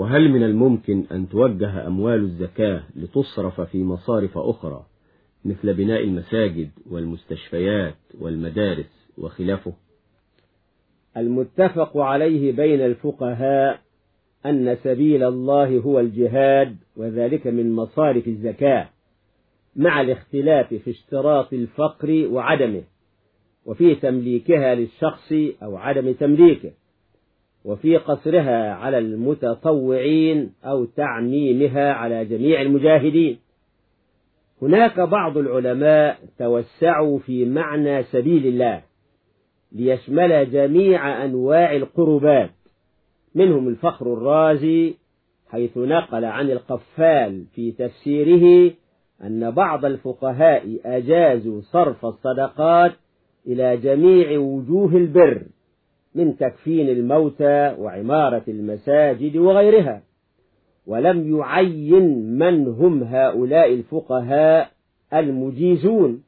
وهل من الممكن أن توجه أموال الزكاة لتصرف في مصارف أخرى مثل بناء المساجد والمستشفيات والمدارس وخلافه؟ المتفق عليه بين الفقهاء أن سبيل الله هو الجهاد وذلك من مصارف الزكاة مع الاختلاف في اشتراط الفقر وعدمه وفي تمليكها للشخص أو عدم تمليكه. وفي قصرها على المتطوعين أو تعميمها على جميع المجاهدين. هناك بعض العلماء توسعوا في معنى سبيل الله ليشمل جميع أنواع القربات منهم الفخر الرازي حيث نقل عن القفال في تفسيره أن بعض الفقهاء أجازوا صرف الصدقات إلى جميع وجوه البر. من تكفين الموتى وعمارة المساجد وغيرها. ولم يعين من هم هؤلاء الفقهاء المجيزون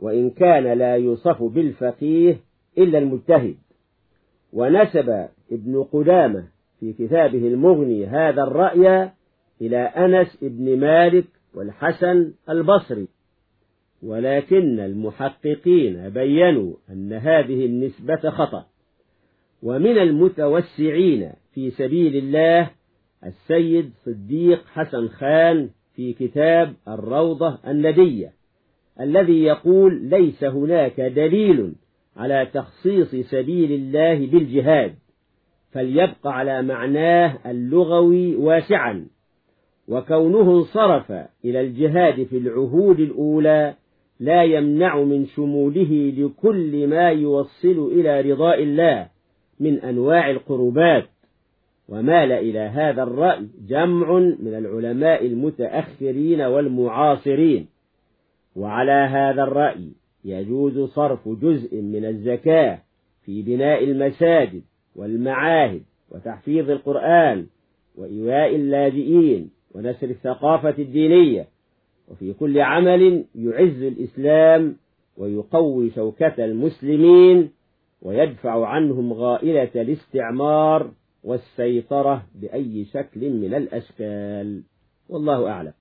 وإن كان لا يوصف بالفقيه إلا المجتهد. ونسب ابن قدامة في كتابه المغني هذا الرأي إلى أنس بن مالك والحسن البصري. ولكن المحققين بينوا أن هذه النسبة خطأ. ومن المتوسعين في سبيل الله السيد صديق حسن خان في كتاب الروضة الندية الذي يقول ليس هناك دليل على تخصيص سبيل الله بالجهاد فليبقى على معناه اللغوي واسعا وكونه انصرف إلى الجهاد في العهود الأولى لا يمنع من شموله لكل ما يوصل إلى رضاء الله من أنواع القربات. ومال إلى هذا الرأي جمع من العلماء المتأخرين والمعاصرين. وعلى هذا الرأي يجوز صرف جزء من الزكاة في بناء المساجد والمعاهد وتحفيظ القرآن وإيواء اللاجئين ونشر الثقافة الدينية. وفي كل عمل يعز الإسلام ويقوي شوكة المسلمين ويدفع عنهم غائلة الاستعمار والسيطرة بأي شكل من الأشكال. والله أعلم.